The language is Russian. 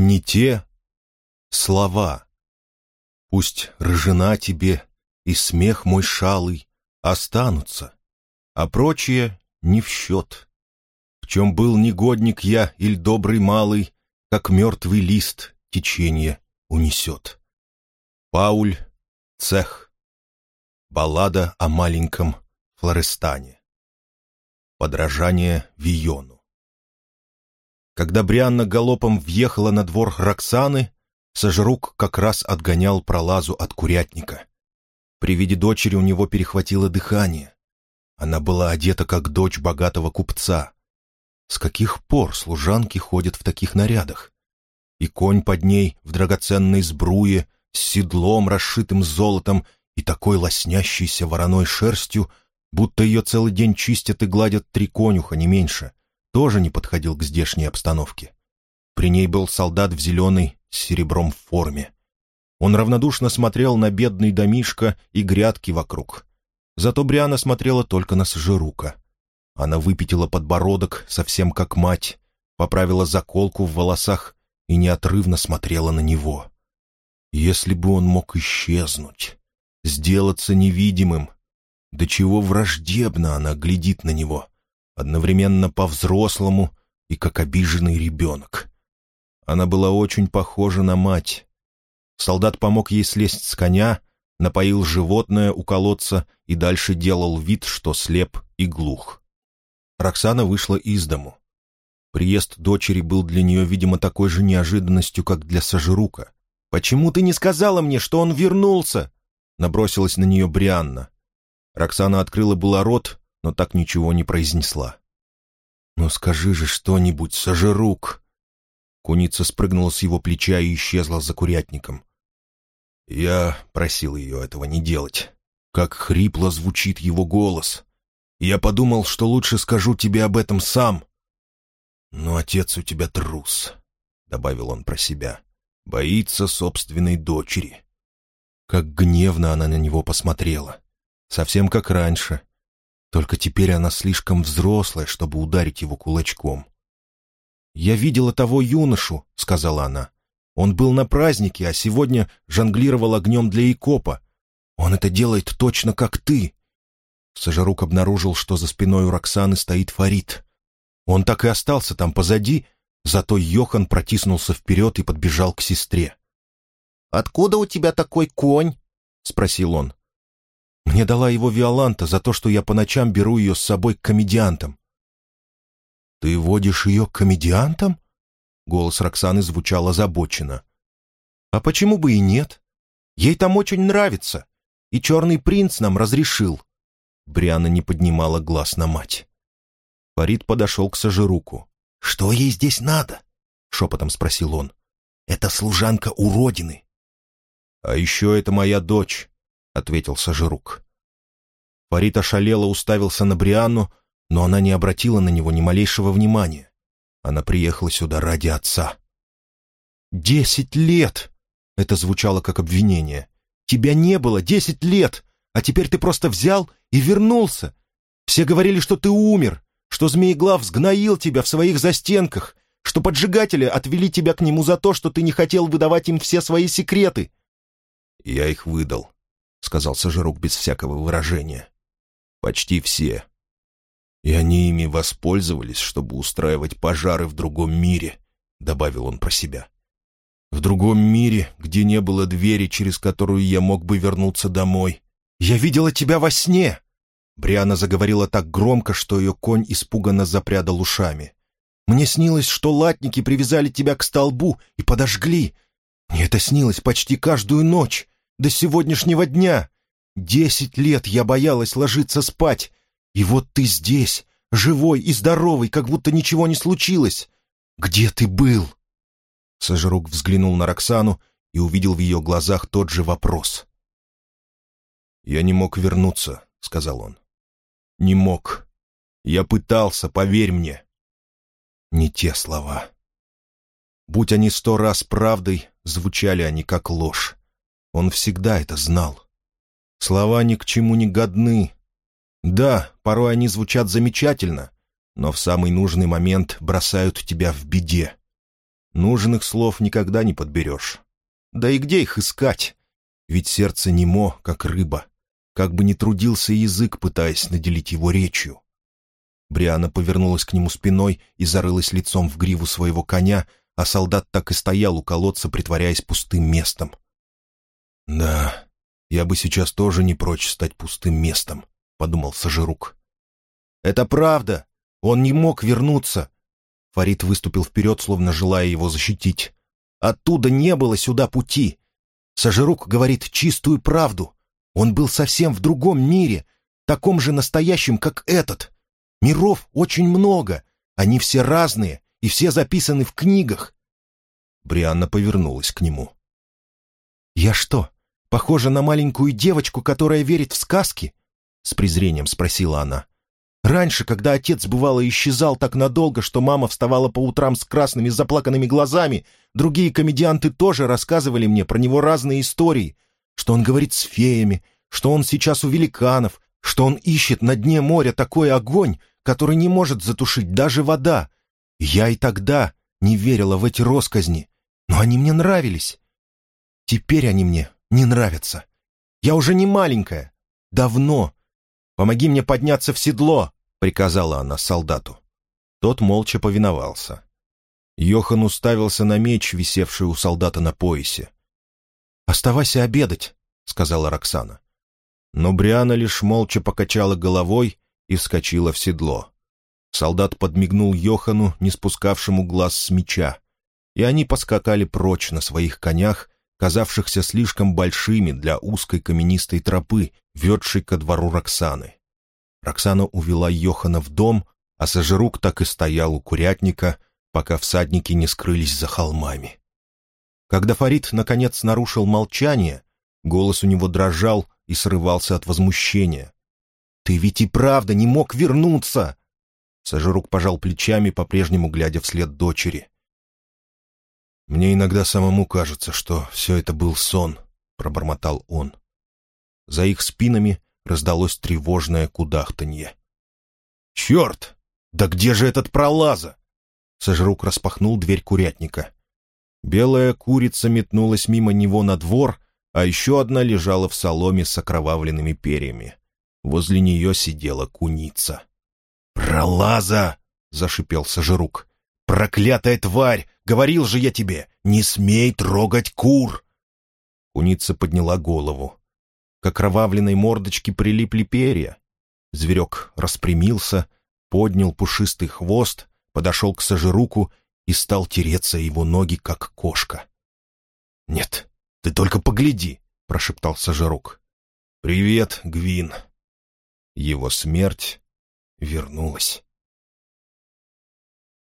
не те слова. Пусть ржена тебе и смех мой шалый останутся, а прочее не в счет. В чем был негодник я или добрый малый, как мертвый лист течение унесет. Пауль, цех. Баллада о маленьком Флорестане. Подражание Виону. Когда Брианна галопом въехала на двор Роксаны, Сожрук как раз отгонял пролазу от курятника. При виде дочери у него перехватило дыхание. Она была одета как дочь богатого купца. С каких пор служанки ходят в таких нарядах? И конь под ней в драгоценной сбруе, с седлом, расшитым золотом и такой лоснящейся вороной шерстью, будто ее целый день чистят и гладят три конюха, не меньше, тоже не подходил к здешней обстановке. При ней был солдат в зеленой с серебром в форме. Он равнодушно смотрел на бедный домишко и грядки вокруг. Зато Бриана смотрела только на Сажирука. Она выпятила подбородок, совсем как мать, поправила заколку в волосах и неотрывно смотрела на него. Если бы он мог исчезнуть, сделаться невидимым, до чего враждебно она глядит на него, одновременно по-взрослому и как обиженный ребенок. Она была очень похожа на мать. Солдат помог ей слезть с коня, напоил животное у колодца и дальше делал вид, что слеп и глух. Роксана вышла из дому. Приезд дочери был для нее, видимо, такой же неожиданностью, как для Сажирука. «Почему ты не сказала мне, что он вернулся?» Набросилась на нее Брианна. Роксана открыла было рот, но так ничего не произнесла. «Ну скажи же что-нибудь, Сажирук!» Куница спрыгнула с его плеча и исчезла за курятником. Я просил ее этого не делать. Как хрипло звучит его голос. Я подумал, что лучше скажу тебе об этом сам. Но отец у тебя трус, — добавил он про себя. Боится собственной дочери. Как гневно она на него посмотрела. Совсем как раньше. Только теперь она слишком взрослая, чтобы ударить его кулачком. «Я видела того юношу», — сказала она. «Он был на празднике, а сегодня жонглировал огнем для Икопа. Он это делает точно как ты». Сажарук обнаружил, что за спиной у Роксаны стоит Фарид. Он так и остался там позади, зато Йохан протиснулся вперед и подбежал к сестре. «Откуда у тебя такой конь?» — спросил он. «Мне дала его Виоланта за то, что я по ночам беру ее с собой к комедиантам. «Ты водишь ее к комедиантам?» Голос Роксаны звучал озабоченно. «А почему бы и нет? Ей там очень нравится, и черный принц нам разрешил». Бриана не поднимала глаз на мать. Фарид подошел к Сажируку. «Что ей здесь надо?» — шепотом спросил он. «Это служанка уродины». «А еще это моя дочь», — ответил Сажирук. Фарид ошалело уставился на Брианну, но она не обратила на него ни малейшего внимания. Она приехала сюда ради отца. «Десять лет!» — это звучало как обвинение. «Тебя не было десять лет, а теперь ты просто взял и вернулся. Все говорили, что ты умер, что Змееглав сгноил тебя в своих застенках, что поджигатели отвели тебя к нему за то, что ты не хотел выдавать им все свои секреты». «Я их выдал», — сказал Сажирук без всякого выражения. «Почти все. И они ими воспользовались, чтобы устраивать пожары в другом мире, добавил он про себя. В другом мире, где не было двери, через которую я мог бы вернуться домой. «Я видела тебя во сне!» Бриана заговорила так громко, что ее конь испуганно запрядал ушами. «Мне снилось, что латники привязали тебя к столбу и подожгли. Мне это снилось почти каждую ночь, до сегодняшнего дня. Десять лет я боялась ложиться спать, и вот ты здесь, живой и здоровый, как будто ничего не случилось. Где ты был?» Сожрук взглянул на Роксану и увидел в ее глазах тот же вопрос. «Я не мог вернуться», — сказал он. «Не мог. Я пытался, поверь мне». Не те слова. Будь они сто раз правдой, звучали они как ложь. Он всегда это знал. Слова ни к чему не годны, да, порой они звучат замечательно, но в самый нужный момент бросают тебя в беде. Нужных слов никогда не подберешь. Да и где их искать? Ведь сердце немо, как рыба. Как бы ни трудился язык, пытаясь наделить его речью. Бриана повернулась к нему спиной и зарылась лицом в гриву своего коня, а солдат так и стоял у колодца, притворяясь пустым местом. «Да, я бы сейчас тоже не прочь стать пустым местом», — подумал Сажирук. «Это правда. Он не мог вернуться». Фарид выступил вперед, словно желая его защитить. «Оттуда не было сюда пути. Сажирук говорит чистую правду. Он был совсем в другом мире, таком же настоящем, как этот. Миров очень много, они все разные, и все записаны в книгах». Брианна повернулась к нему. «Я что, похожа на маленькую девочку, которая верит в сказки?» С презрением спросила она. «Раньше, когда отец бывало исчезал так надолго, что мама вставала по утрам с красными заплаканными глазами, другие комедианты тоже рассказывали мне про него разные истории, что он говорит с феями, что он сейчас у великанов, что он ищет на дне моря такой огонь, который не может затушить даже вода. Я и тогда не верила в эти росказни, но они мне нравились. Теперь они мне не нравятся. Я уже не маленькая. Давно. Помоги мне подняться в седло, приказала она солдату. Тот молча повиновался. Йохан уставился на меч, висевший у солдата на поясе. «Оставайся обедать», — сказала Роксана. Но Бриана лишь молча покачала головой и вскочила в седло. Солдат подмигнул Йохану, не спускавшему глаз с меча, и они поскакали прочь на своих конях, казавшихся слишком большими для узкой каменистой тропы, ведшей ко двору Роксаны. Роксана увела Йохана в дом, а Сажирук так и стоял у курятника, пока всадники не скрылись за холмами. Когда Фарид, наконец, нарушил молчание, голос у него дрожал и срывался от возмущения. Ты ведь и правда не мог вернуться!» Сажирук пожал плечами, по-прежнему глядя вслед дочери. «Мне иногда самому кажется, что все это был сон», — пробормотал он. За их спинами раздалось тревожное кудахтанье. «Черт! Да где же этот пролаза?» Сожрук распахнул дверь курятника. Белая курица метнулась мимо него на двор, а еще одна лежала в соломе с окровавленными перьями. Возле нее сидела куница. «Пролаза!» — зашипел Сажирук. «Проклятая тварь! Говорил же я тебе, не смей трогать кур!» Куница подняла голову. К окровавленной мордочке прилипли перья. Зверек распрямился, поднял пушистый хвост, подошел к Сажируку и стал тереться его ноги, как кошка. «Нет, ты только погляди!» — прошептал Сажирук. «Привет, Гвин!» Его смерть вернулась.